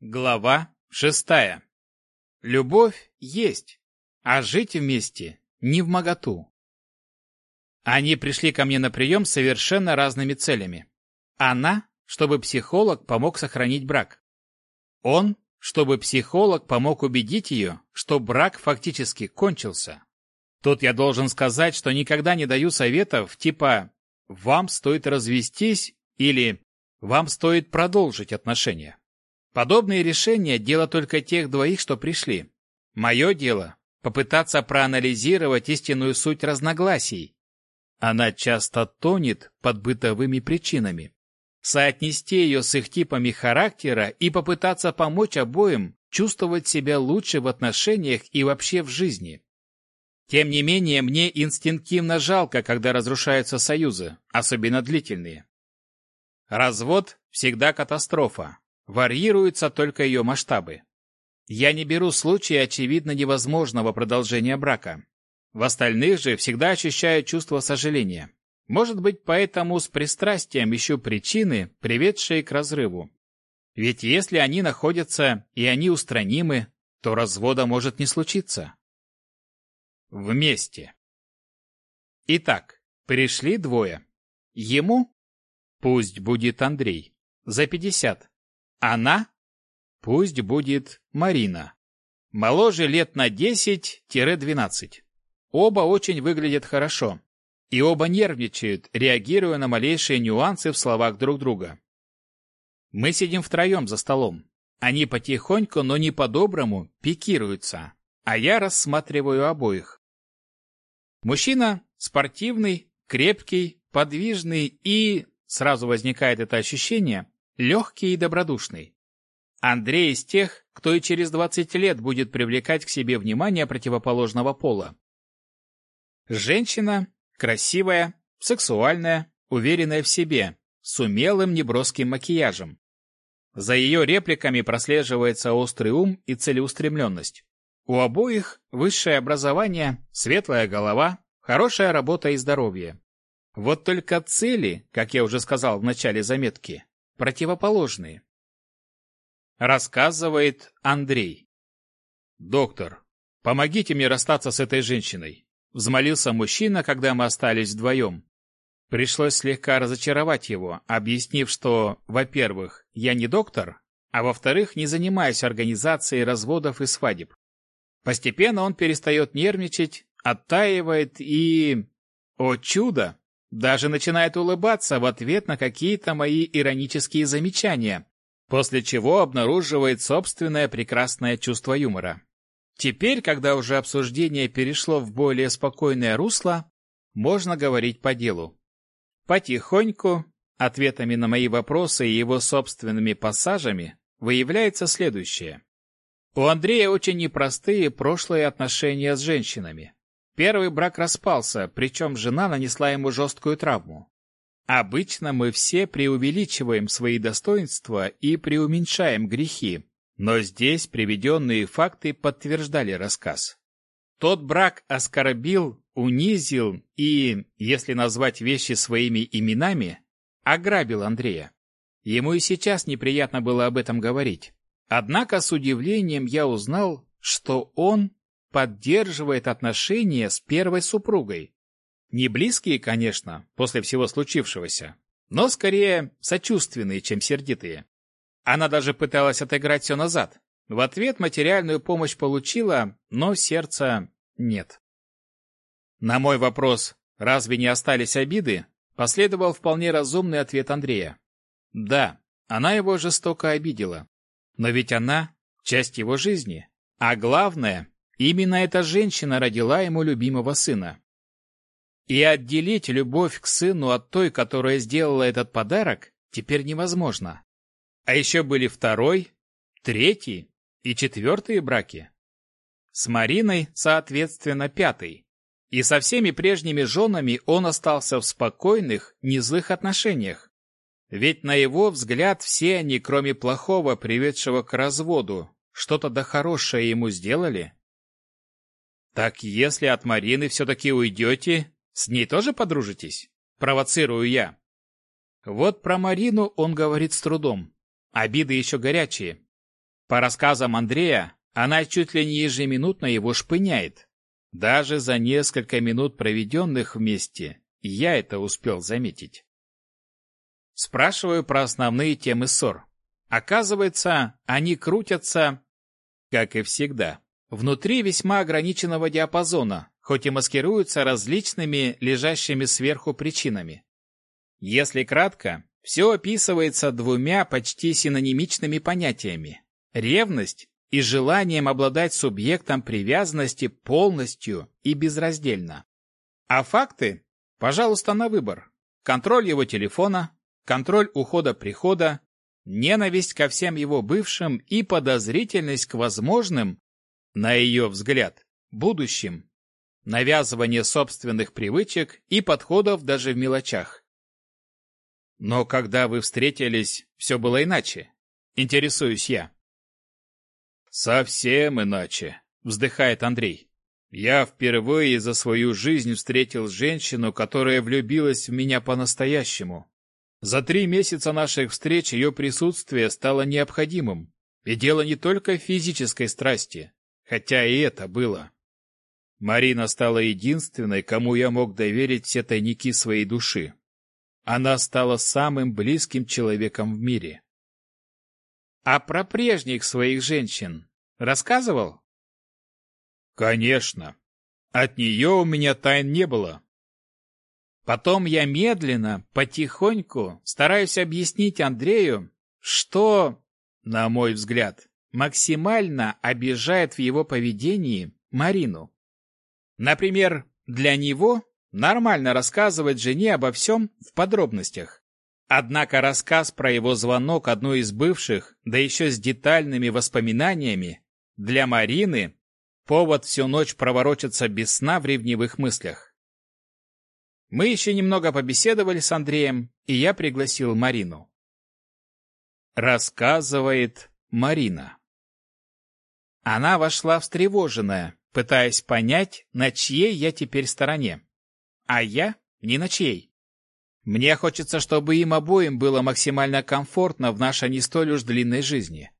Глава шестая. Любовь есть, а жить вместе не в моготу. Они пришли ко мне на прием совершенно разными целями. Она, чтобы психолог помог сохранить брак. Он, чтобы психолог помог убедить ее, что брак фактически кончился. Тут я должен сказать, что никогда не даю советов типа «вам стоит развестись» или «вам стоит продолжить отношения». Подобные решения – дело только тех двоих, что пришли. Мое дело – попытаться проанализировать истинную суть разногласий. Она часто тонет под бытовыми причинами. Соотнести ее с их типами характера и попытаться помочь обоим чувствовать себя лучше в отношениях и вообще в жизни. Тем не менее, мне инстинктивно жалко, когда разрушаются союзы, особенно длительные. Развод всегда катастрофа. Варьируются только ее масштабы. Я не беру случаи очевидно невозможного продолжения брака. В остальных же всегда ощущаю чувство сожаления. Может быть, поэтому с пристрастием ищу причины, приведшие к разрыву. Ведь если они находятся и они устранимы, то развода может не случиться. Вместе. Итак, пришли двое. Ему, пусть будет Андрей, за пятьдесят. Она, пусть будет Марина. Моложе лет на десять-двенадцать. Оба очень выглядят хорошо. И оба нервничают, реагируя на малейшие нюансы в словах друг друга. Мы сидим втроем за столом. Они потихоньку, но не по-доброму, пикируются а я рассматриваю обоих. Мужчина спортивный, крепкий, подвижный и, сразу возникает это ощущение, легкий и добродушный. Андрей из тех, кто и через 20 лет будет привлекать к себе внимание противоположного пола. Женщина красивая, сексуальная, уверенная в себе, с умелым неброским макияжем. За ее репликами прослеживается острый ум и целеустремленность. У обоих высшее образование, светлая голова, хорошая работа и здоровье. Вот только цели, как я уже сказал в начале заметки, противоположные. Рассказывает Андрей. «Доктор, помогите мне расстаться с этой женщиной», — взмолился мужчина, когда мы остались вдвоем. Пришлось слегка разочаровать его, объяснив, что, во-первых, я не доктор, а во-вторых, не занимаюсь организацией разводов и свадеб. Постепенно он перестает нервничать, оттаивает и... О чудо! Даже начинает улыбаться в ответ на какие-то мои иронические замечания, после чего обнаруживает собственное прекрасное чувство юмора. Теперь, когда уже обсуждение перешло в более спокойное русло, можно говорить по делу. Потихоньку, ответами на мои вопросы и его собственными пассажами, выявляется следующее. У Андрея очень непростые прошлые отношения с женщинами. Первый брак распался, причем жена нанесла ему жесткую травму. Обычно мы все преувеличиваем свои достоинства и преуменьшаем грехи, но здесь приведенные факты подтверждали рассказ. Тот брак оскорбил, унизил и, если назвать вещи своими именами, ограбил Андрея. Ему и сейчас неприятно было об этом говорить. Однако с удивлением я узнал, что он поддерживает отношения с первой супругой. Не близкие, конечно, после всего случившегося, но скорее сочувственные, чем сердитые. Она даже пыталась отыграть все назад. В ответ материальную помощь получила, но сердца нет. На мой вопрос «Разве не остались обиды?» последовал вполне разумный ответ Андрея. Да, она его жестоко обидела. Но ведь она – часть его жизни. А главное, именно эта женщина родила ему любимого сына. И отделить любовь к сыну от той, которая сделала этот подарок, теперь невозможно. А еще были второй, третий и четвертые браки. С Мариной, соответственно, пятый. И со всеми прежними женами он остался в спокойных, незлых отношениях. Ведь на его взгляд все они, кроме плохого, приведшего к разводу, что-то да хорошее ему сделали. Так если от Марины все-таки уйдете, с ней тоже подружитесь? Провоцирую я. Вот про Марину он говорит с трудом. Обиды еще горячие. По рассказам Андрея, она чуть ли не ежеминутно его шпыняет. Даже за несколько минут, проведенных вместе, я это успел заметить. Спрашиваю про основные темы ссор. Оказывается, они крутятся, как и всегда, внутри весьма ограниченного диапазона, хоть и маскируются различными лежащими сверху причинами. Если кратко, все описывается двумя почти синонимичными понятиями – ревность и желанием обладать субъектом привязанности полностью и безраздельно. А факты, пожалуйста, на выбор. Контроль его телефона, контроль ухода-прихода, ненависть ко всем его бывшим и подозрительность к возможным, на ее взгляд, будущим, навязывание собственных привычек и подходов даже в мелочах. Но когда вы встретились, все было иначе. Интересуюсь я. Совсем иначе, вздыхает Андрей. Я впервые за свою жизнь встретил женщину, которая влюбилась в меня по-настоящему. За три месяца наших встреч ее присутствие стало необходимым. И дело не только в физической страсти, хотя и это было. Марина стала единственной, кому я мог доверить все тайники своей души. Она стала самым близким человеком в мире. А про прежних своих женщин рассказывал? Конечно. От нее у меня тайн не было. Потом я медленно, потихоньку стараюсь объяснить Андрею, что, на мой взгляд, максимально обижает в его поведении Марину. Например, для него Нормально рассказывать жене обо всем в подробностях. Однако рассказ про его звонок одной из бывших, да еще с детальными воспоминаниями, для Марины повод всю ночь проворочаться без сна в ревнивых мыслях. Мы еще немного побеседовали с Андреем, и я пригласил Марину. Рассказывает Марина. Она вошла встревоженная, пытаясь понять, на чьей я теперь стороне а я ни на чьей. Мне хочется, чтобы им обоим было максимально комфортно в нашей не столь уж длинной жизни.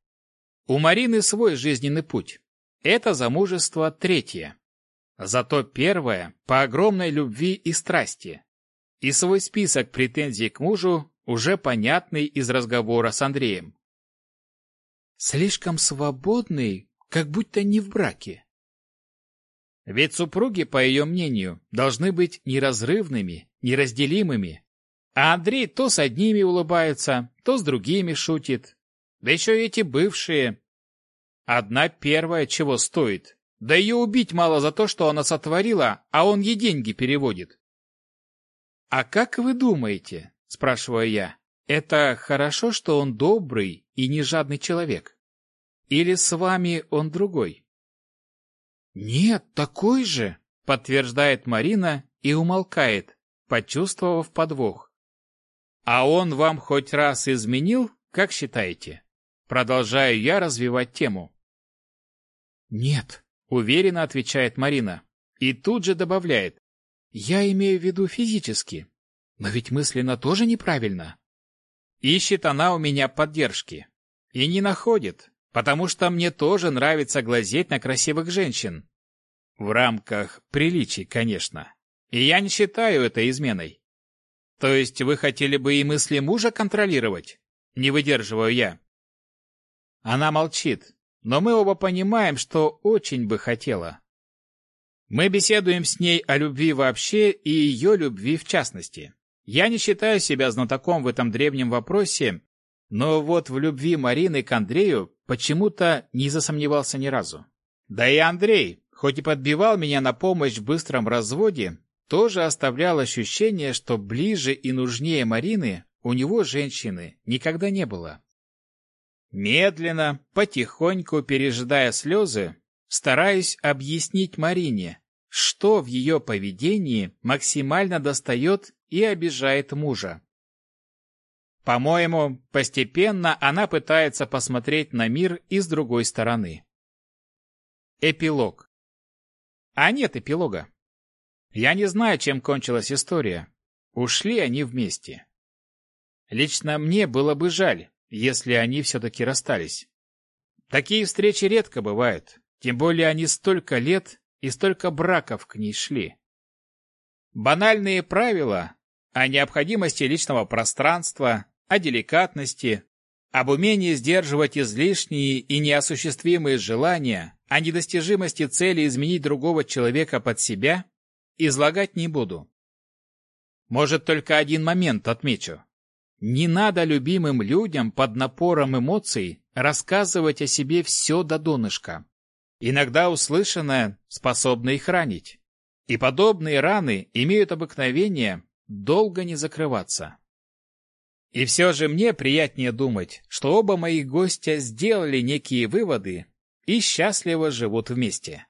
У Марины свой жизненный путь. Это замужество третье. Зато первое по огромной любви и страсти. И свой список претензий к мужу уже понятный из разговора с Андреем. Слишком свободный, как будто не в браке. Ведь супруги, по ее мнению, должны быть неразрывными, неразделимыми. А Андрей то с одними улыбается, то с другими шутит. Да еще и эти бывшие. Одна первая чего стоит. Да ее убить мало за то, что она сотворила, а он ей деньги переводит. «А как вы думаете?» – спрашиваю я. «Это хорошо, что он добрый и не жадный человек? Или с вами он другой?» «Нет, такой же!» — подтверждает Марина и умолкает, почувствовав подвох. «А он вам хоть раз изменил, как считаете?» Продолжаю я развивать тему. «Нет», — уверенно отвечает Марина. И тут же добавляет. «Я имею в виду физически. Но ведь мысленно тоже неправильно». Ищет она у меня поддержки. И не находит, потому что мне тоже нравится глазеть на красивых женщин. В рамках приличий, конечно. И я не считаю это изменой. То есть вы хотели бы и мысли мужа контролировать? Не выдерживаю я. Она молчит, но мы оба понимаем, что очень бы хотела. Мы беседуем с ней о любви вообще и ее любви в частности. Я не считаю себя знатоком в этом древнем вопросе, но вот в любви Марины к Андрею почему-то не засомневался ни разу. Да и Андрей, хоть и подбивал меня на помощь в быстром разводе, тоже оставлял ощущение, что ближе и нужнее Марины у него женщины никогда не было. Медленно, потихоньку пережидая слезы, стараюсь объяснить Марине, что в ее поведении максимально достает и обижает мужа. По-моему, постепенно она пытается посмотреть на мир и с другой стороны. Эпилог. А нет эпилога. Я не знаю, чем кончилась история. Ушли они вместе. Лично мне было бы жаль, если они все-таки расстались. такие встречи редко бывают, тем более они столько лет и столько браков к ней шли. Банальные правила о необходимости личного пространства, о деликатности, об умении сдерживать излишние и неосуществимые желания, о недостижимости цели изменить другого человека под себя, излагать не буду. Может, только один момент отмечу. Не надо любимым людям под напором эмоций рассказывать о себе все до донышка. Иногда услышанное способно их ранить. И подобные раны имеют обыкновение долго не закрываться. И все же мне приятнее думать, что оба моих гостя сделали некие выводы и счастливо живут вместе.